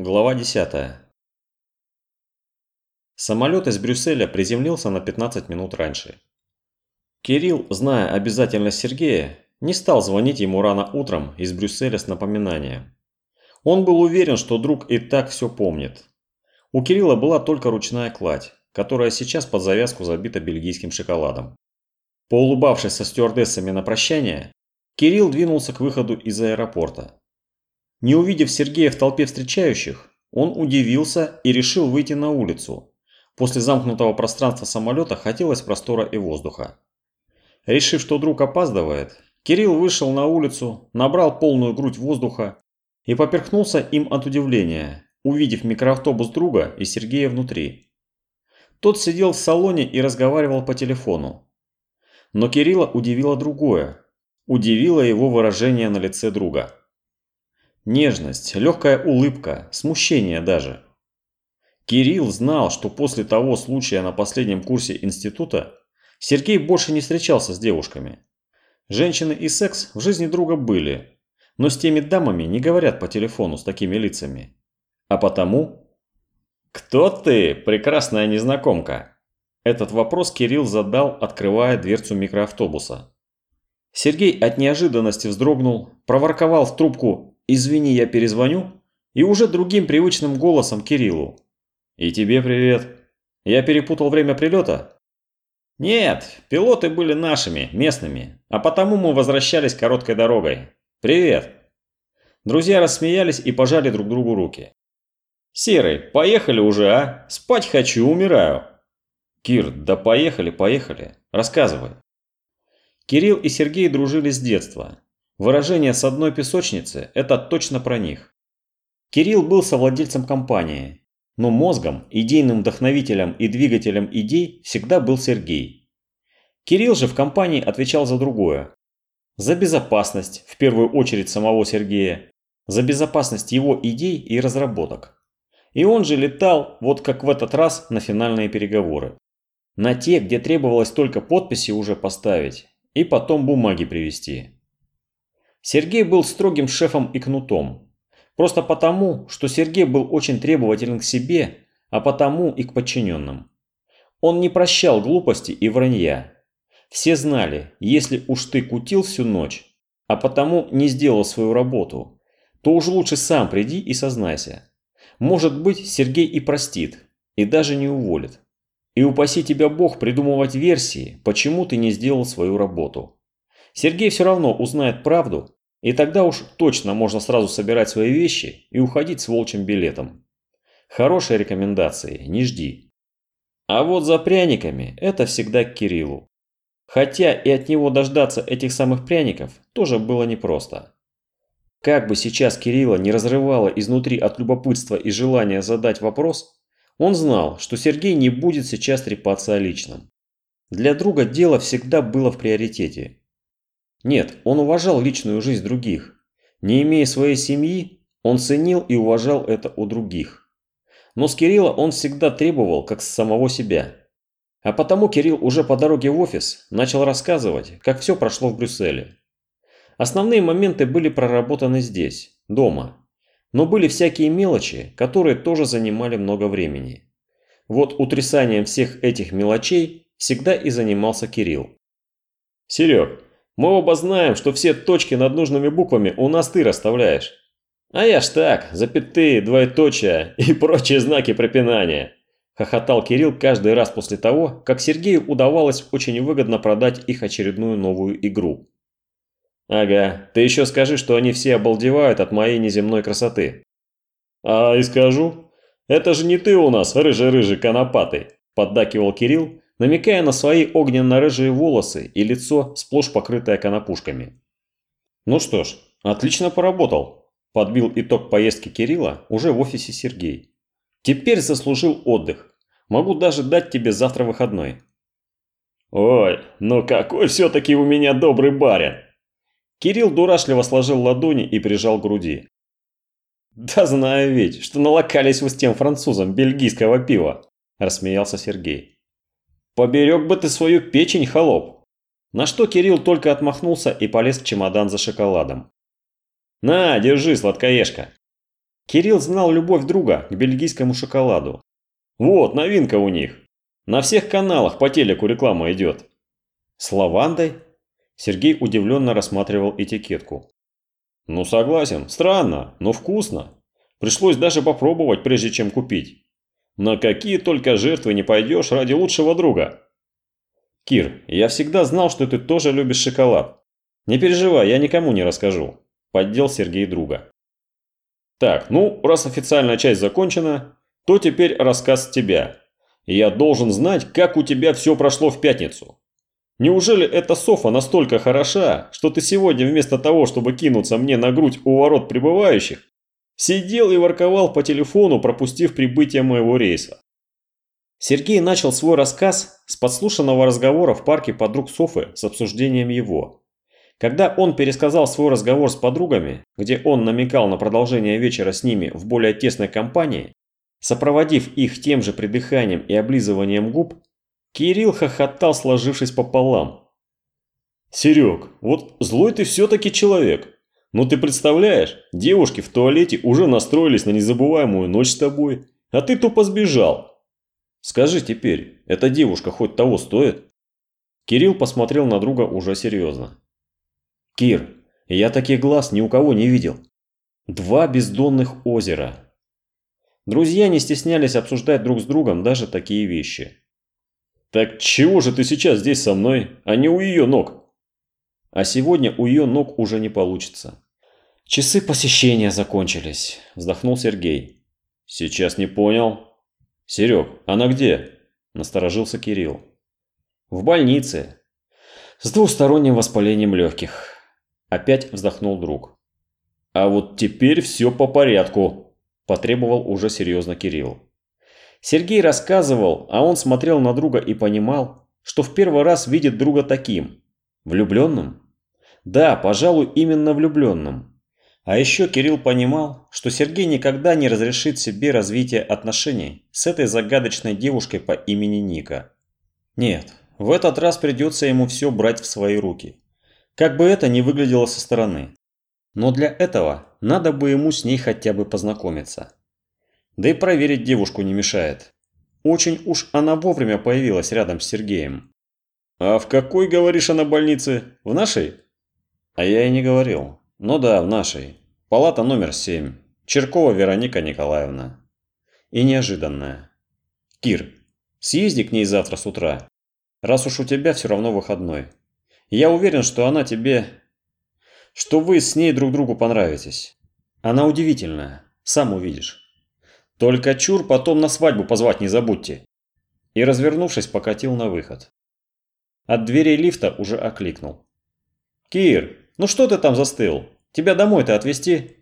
Глава 10. Самолет из Брюсселя приземлился на 15 минут раньше. Кирилл, зная обязательность Сергея, не стал звонить ему рано утром из Брюсселя с напоминанием. Он был уверен, что друг и так все помнит. У Кирилла была только ручная кладь, которая сейчас под завязку забита бельгийским шоколадом. Поулыбавшись со стюардессами на прощание, Кирилл двинулся к выходу из аэропорта. Не увидев Сергея в толпе встречающих, он удивился и решил выйти на улицу. После замкнутого пространства самолета хотелось простора и воздуха. Решив, что друг опаздывает, Кирилл вышел на улицу, набрал полную грудь воздуха и поперхнулся им от удивления, увидев микроавтобус друга и Сергея внутри. Тот сидел в салоне и разговаривал по телефону. Но Кирилла удивило другое. Удивило его выражение на лице друга. Нежность, легкая улыбка, смущение даже. Кирилл знал, что после того случая на последнем курсе института Сергей больше не встречался с девушками. Женщины и секс в жизни друга были, но с теми дамами не говорят по телефону с такими лицами. А потому... «Кто ты, прекрасная незнакомка?» Этот вопрос Кирилл задал, открывая дверцу микроавтобуса. Сергей от неожиданности вздрогнул, проворковал в трубку «Извини, я перезвоню» и уже другим привычным голосом Кириллу. «И тебе привет. Я перепутал время прилета?» «Нет, пилоты были нашими, местными, а потому мы возвращались короткой дорогой. Привет!» Друзья рассмеялись и пожали друг другу руки. «Серый, поехали уже, а? Спать хочу, умираю!» «Кир, да поехали, поехали. Рассказывай». Кирилл и Сергей дружили с детства. Выражение с одной песочницы – это точно про них. Кирилл был совладельцем компании, но мозгом, идейным вдохновителем и двигателем идей всегда был Сергей. Кирилл же в компании отвечал за другое. За безопасность, в первую очередь самого Сергея, за безопасность его идей и разработок. И он же летал, вот как в этот раз, на финальные переговоры. На те, где требовалось только подписи уже поставить и потом бумаги привезти. Сергей был строгим шефом и кнутом. Просто потому, что Сергей был очень требователен к себе, а потому и к подчиненным. Он не прощал глупости и вранья. Все знали, если уж ты кутил всю ночь, а потому не сделал свою работу, то уж лучше сам приди и сознайся. Может быть, Сергей и простит, и даже не уволит. И упаси тебя Бог придумывать версии, почему ты не сделал свою работу. Сергей все равно узнает правду, и тогда уж точно можно сразу собирать свои вещи и уходить с волчьим билетом. Хорошие рекомендации, не жди. А вот за пряниками это всегда к Кириллу. Хотя и от него дождаться этих самых пряников тоже было непросто. Как бы сейчас Кирилла не разрывало изнутри от любопытства и желания задать вопрос, он знал, что Сергей не будет сейчас трепаться о личном. Для друга дело всегда было в приоритете, нет, он уважал личную жизнь других. Не имея своей семьи, он ценил и уважал это у других. Но с Кирилла он всегда требовал, как с самого себя. А потому Кирилл уже по дороге в офис начал рассказывать, как все прошло в Брюсселе. Основные моменты были проработаны здесь, дома. Но были всякие мелочи, которые тоже занимали много времени. Вот утрясанием всех этих мелочей всегда и занимался Кирилл. «Серег, мы оба знаем, что все точки над нужными буквами у нас ты расставляешь. А я ж так, запятые, двоеточия и прочие знаки препинания. Хохотал Кирилл каждый раз после того, как Сергею удавалось очень выгодно продать их очередную новую игру. Ага, ты еще скажи, что они все обалдевают от моей неземной красоты. А и скажу. Это же не ты у нас, рыжий-рыжий конопатый, поддакивал Кирилл, намекая на свои огненно-рыжие волосы и лицо, сплошь покрытое конопушками. «Ну что ж, отлично поработал», – подбил итог поездки Кирилла уже в офисе Сергей. «Теперь заслужил отдых. Могу даже дать тебе завтра выходной». «Ой, ну какой все-таки у меня добрый барин!» Кирилл дурашливо сложил ладони и прижал к груди. «Да знаю ведь, что налокались вы с тем французом бельгийского пива», – рассмеялся Сергей. «Поберег бы ты свою печень, холоп!» На что Кирилл только отмахнулся и полез в чемодан за шоколадом. «На, держи, сладкоежка!» Кирилл знал любовь друга к бельгийскому шоколаду. Вот, новинка у них. На всех каналах по телеку реклама идет. С лавандой? Сергей удивленно рассматривал этикетку. Ну согласен, странно, но вкусно. Пришлось даже попробовать, прежде чем купить. На какие только жертвы не пойдешь ради лучшего друга. Кир, я всегда знал, что ты тоже любишь шоколад. Не переживай, я никому не расскажу. Поддел Сергей друга. Так, ну, раз официальная часть закончена, то теперь рассказ с тебя. я должен знать, как у тебя все прошло в пятницу. Неужели эта Софа настолько хороша, что ты сегодня вместо того, чтобы кинуться мне на грудь у ворот прибывающих, Сидел и ворковал по телефону, пропустив прибытие моего рейса. Сергей начал свой рассказ с подслушанного разговора в парке подруг Софы с обсуждением его. Когда он пересказал свой разговор с подругами, где он намекал на продолжение вечера с ними в более тесной компании, сопроводив их тем же придыханием и облизыванием губ, Кирилл хохотал, сложившись пополам. «Серег, вот злой ты все-таки человек. Ну ты представляешь, девушки в туалете уже настроились на незабываемую ночь с тобой, а ты тупо сбежал. Скажи теперь, эта девушка хоть того стоит? Кирилл посмотрел на друга уже серьезно. Кир, я таких глаз ни у кого не видел. Два бездонных озера. Друзья не стеснялись обсуждать друг с другом даже такие вещи. Так чего же ты сейчас здесь со мной, а не у ее ног? А сегодня у ее ног уже не получится. Часы посещения закончились, вздохнул Сергей. Сейчас не понял. Серег, она где? Насторожился Кирилл. В больнице. С двусторонним воспалением легких. Опять вздохнул друг. А вот теперь все по порядку, потребовал уже серьезно Кирилл. Сергей рассказывал, а он смотрел на друга и понимал, что в первый раз видит друга таким, Влюбленным? Да, пожалуй, именно влюбленным. А еще Кирилл понимал, что Сергей никогда не разрешит себе развитие отношений с этой загадочной девушкой по имени Ника. Нет, в этот раз придется ему все брать в свои руки. Как бы это ни выглядело со стороны. Но для этого надо бы ему с ней хотя бы познакомиться. Да и проверить девушку не мешает. Очень уж она вовремя появилась рядом с Сергеем. «А в какой, говоришь, она больнице? В нашей?» «А я и не говорил. Ну да, в нашей. Палата номер семь. Черкова Вероника Николаевна». И неожиданная. «Кир, съезди к ней завтра с утра, раз уж у тебя все равно выходной. Я уверен, что она тебе... что вы с ней друг другу понравитесь. Она удивительная, сам увидишь. Только чур потом на свадьбу позвать не забудьте». И, развернувшись, покатил на выход. От дверей лифта уже окликнул. «Кир, ну что ты там застыл? Тебя домой-то отвезти?»